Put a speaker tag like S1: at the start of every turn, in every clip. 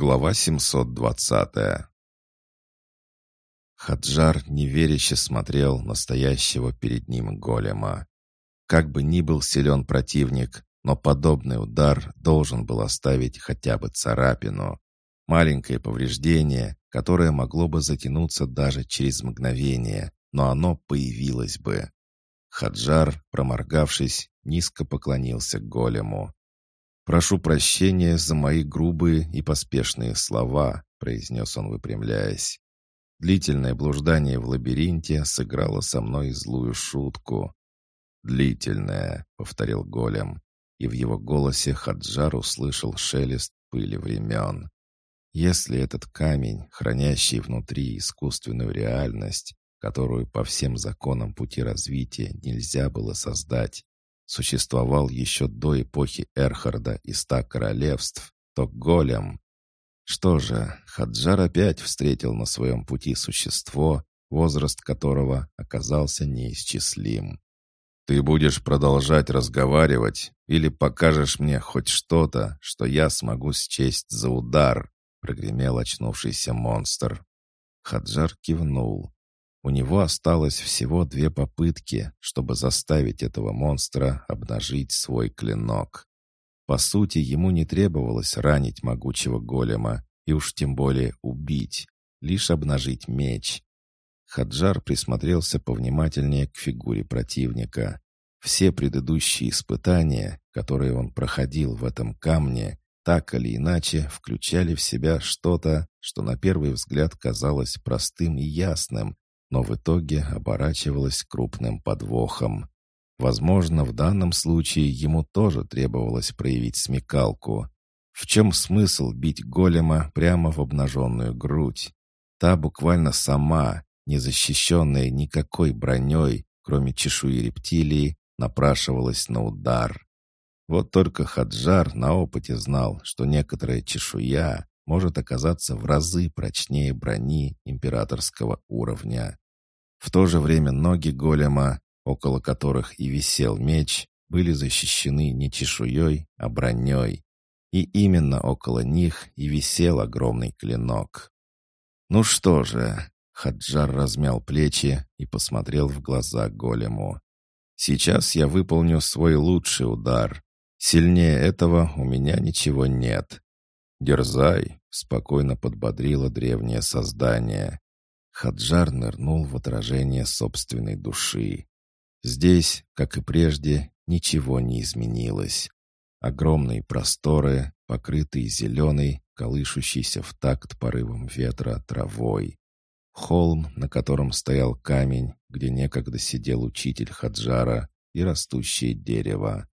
S1: Глава 720 Хаджар неверяще смотрел настоящего перед ним голема. Как бы ни был силен противник, но подобный удар должен был оставить хотя бы царапину. Маленькое повреждение, которое могло бы затянуться даже через мгновение, но оно появилось бы. Хаджар, проморгавшись, низко поклонился голему. «Прошу прощения за мои грубые и поспешные слова», — произнес он, выпрямляясь. Длительное блуждание в лабиринте сыграло со мной злую шутку. «Длительное», — повторил голем, и в его голосе Хаджар услышал шелест пыли времен. «Если этот камень, хранящий внутри искусственную реальность, которую по всем законам пути развития нельзя было создать, существовал еще до эпохи Эрхарда и ста королевств, то голем... Что же, Хаджар опять встретил на своем пути существо, возраст которого оказался неисчислим. «Ты будешь продолжать разговаривать или покажешь мне хоть что-то, что я смогу счесть за удар?» — прогремел очнувшийся монстр. Хаджар кивнул. У него осталось всего две попытки, чтобы заставить этого монстра обнажить свой клинок. По сути, ему не требовалось ранить могучего голема и уж тем более убить, лишь обнажить меч. Хаджар присмотрелся повнимательнее к фигуре противника. Все предыдущие испытания, которые он проходил в этом камне, так или иначе включали в себя что-то, что на первый взгляд казалось простым и ясным, но в итоге оборачивалась крупным подвохом. Возможно, в данном случае ему тоже требовалось проявить смекалку. В чем смысл бить голема прямо в обнаженную грудь? Та буквально сама, не защищенная никакой броней, кроме чешуи рептилии, напрашивалась на удар. Вот только Хаджар на опыте знал, что некоторая чешуя может оказаться в разы прочнее брони императорского уровня. В то же время ноги голема, около которых и висел меч, были защищены не чешуей, а броней. И именно около них и висел огромный клинок. «Ну что же», — Хаджар размял плечи и посмотрел в глаза голему. «Сейчас я выполню свой лучший удар. Сильнее этого у меня ничего нет. «Дерзай!» — спокойно подбодрило древнее создание. Хаджар нырнул в отражение собственной души. Здесь, как и прежде, ничего не изменилось. Огромные просторы, покрытые зеленой, колышущейся в такт порывом ветра травой. Холм, на котором стоял камень, где некогда сидел учитель Хаджара, и растущее дерево.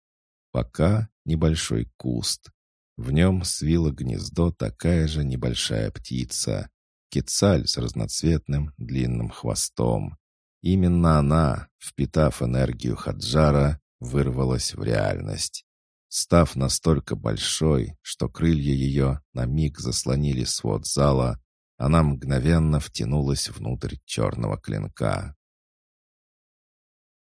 S1: Пока небольшой куст, в нем свила гнездо такая же небольшая птица. Кецаль с разноцветным длинным хвостом. Именно она, впитав энергию Хаджара, вырвалась в реальность. Став настолько большой, что крылья ее на миг заслонили свод зала, она мгновенно втянулась внутрь черного клинка.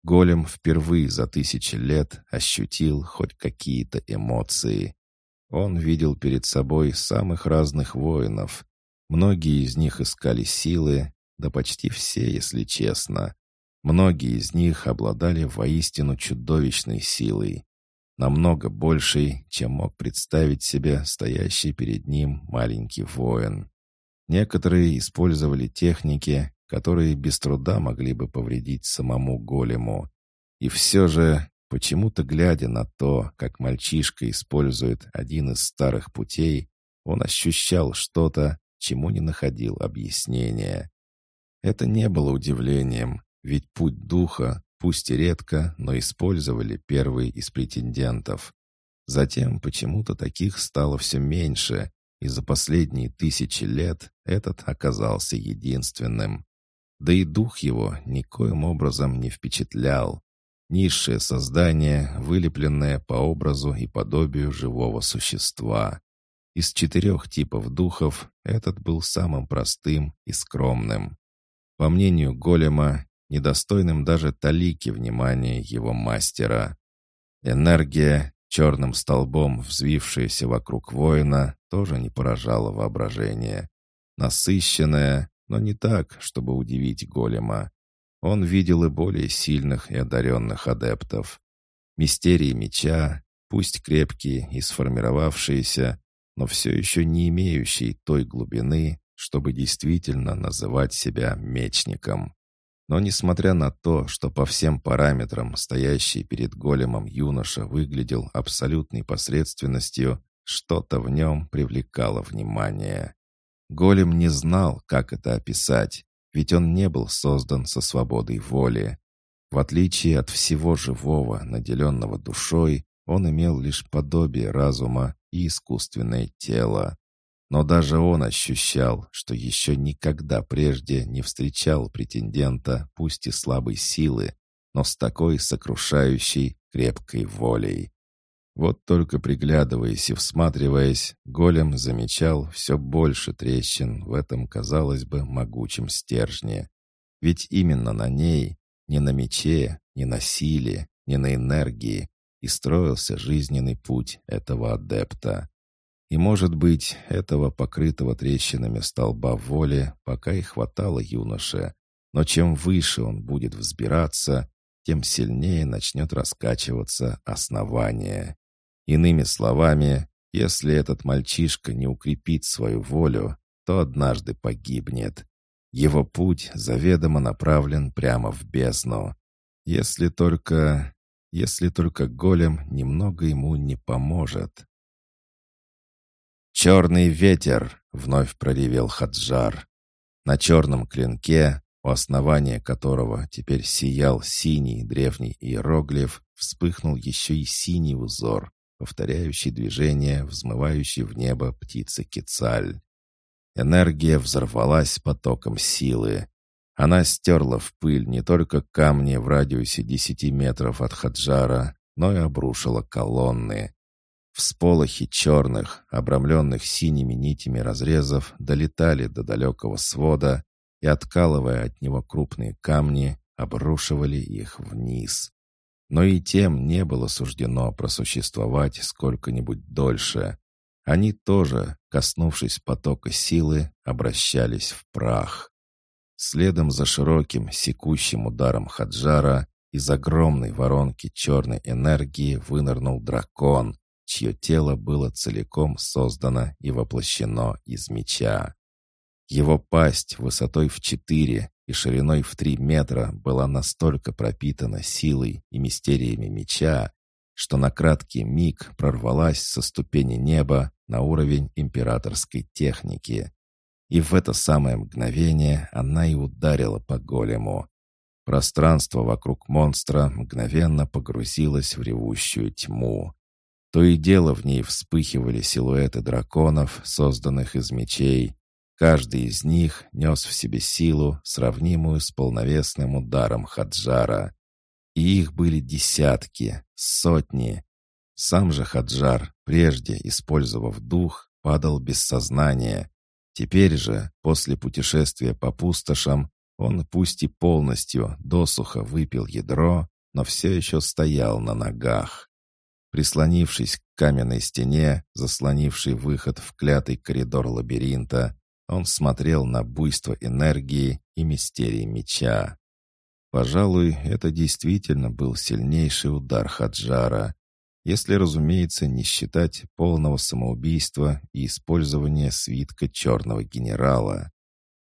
S1: Голем впервые за тысячи лет ощутил хоть какие-то эмоции. Он видел перед собой самых разных воинов. Многие из них искали силы, да почти все, если честно. Многие из них обладали воистину чудовищной силой, намного большей, чем мог представить себе стоящий перед ним маленький воин. Некоторые использовали техники, которые без труда могли бы повредить самому голему. И все же Почему-то, глядя на то, как мальчишка использует один из старых путей, он ощущал что-то, чему не находил объяснения. Это не было удивлением, ведь путь духа, пусть и редко, но использовали первые из претендентов. Затем почему-то таких стало все меньше, и за последние тысячи лет этот оказался единственным. Да и дух его никоим образом не впечатлял. Низшее создание, вылепленное по образу и подобию живого существа. Из четырех типов духов этот был самым простым и скромным. По мнению голема, недостойным даже талики внимания его мастера. Энергия, черным столбом взвившаяся вокруг воина, тоже не поражало воображение. Насыщенная, но не так, чтобы удивить голема. Он видел и более сильных и одаренных адептов. Мистерии меча, пусть крепкие и сформировавшиеся, но все еще не имеющие той глубины, чтобы действительно называть себя мечником. Но несмотря на то, что по всем параметрам стоящий перед големом юноша выглядел абсолютной посредственностью, что-то в нем привлекало внимание. Голем не знал, как это описать, ведь он не был создан со свободой воли. В отличие от всего живого, наделенного душой, он имел лишь подобие разума и искусственное тело. Но даже он ощущал, что еще никогда прежде не встречал претендента, пусть и слабой силы, но с такой сокрушающей, крепкой волей. Вот только приглядываясь и всматриваясь, голем замечал все больше трещин в этом, казалось бы, могучем стержне. Ведь именно на ней, не на мече, не на силе, не на энергии, и строился жизненный путь этого адепта. И, может быть, этого покрытого трещинами столба воли пока и хватало юноше, но чем выше он будет взбираться, тем сильнее начнет раскачиваться основание. Иными словами, если этот мальчишка не укрепит свою волю, то однажды погибнет. Его путь заведомо направлен прямо в бездну. Если только... если только голем немного ему не поможет. «Черный ветер!» — вновь проревел Хаджар. На черном клинке, у основания которого теперь сиял синий древний иероглиф, вспыхнул еще и синий узор, повторяющий движение, взмывающей в небо птицы Кицаль. Энергия взорвалась потоком силы. Она стерла в пыль не только камни в радиусе десяти метров от Хаджара, но и обрушила колонны. Всполохи черных, обрамленных синими нитями разрезов, долетали до далекого свода и, откалывая от него крупные камни, обрушивали их вниз. Но и тем не было суждено просуществовать сколько-нибудь дольше. Они тоже, коснувшись потока силы, обращались в прах. Следом за широким, секущим ударом Хаджара из огромной воронки черной энергии вынырнул дракон, чье тело было целиком создано и воплощено из меча. Его пасть высотой в четыре и шириной в три метра была настолько пропитана силой и мистериями меча, что на краткий миг прорвалась со ступени неба на уровень императорской техники. И в это самое мгновение она и ударила по голему. Пространство вокруг монстра мгновенно погрузилось в ревущую тьму. То и дело в ней вспыхивали силуэты драконов, созданных из мечей. Каждый из них нес в себе силу, сравнимую с полновесным ударом Хаджара. И их были десятки, сотни. Сам же Хаджар, прежде использовав дух, падал без сознания. Теперь же, после путешествия по пустошам, он пусть и полностью досуха выпил ядро, но все еще стоял на ногах. Прислонившись к каменной стене, заслонившей выход в клятый коридор лабиринта, он смотрел на буйство энергии и мистерии меча. Пожалуй, это действительно был сильнейший удар Хаджара, если, разумеется, не считать полного самоубийства и использования свитка черного генерала.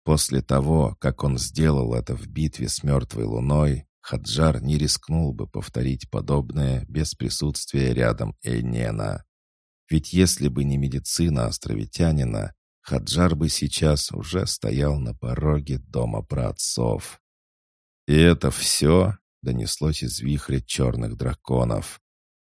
S1: После того, как он сделал это в битве с мертвой луной, Хаджар не рискнул бы повторить подобное без присутствия рядом Эйнена. Ведь если бы не медицина островитянина, Хаджар бы сейчас уже стоял на пороге дома праотцов. «И это все?» — донеслось из вихря черных драконов.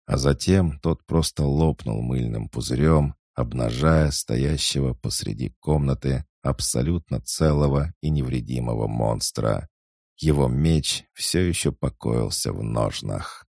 S1: А затем тот просто лопнул мыльным пузырем, обнажая стоящего посреди комнаты абсолютно целого и невредимого монстра. Его меч все еще покоился в ножнах.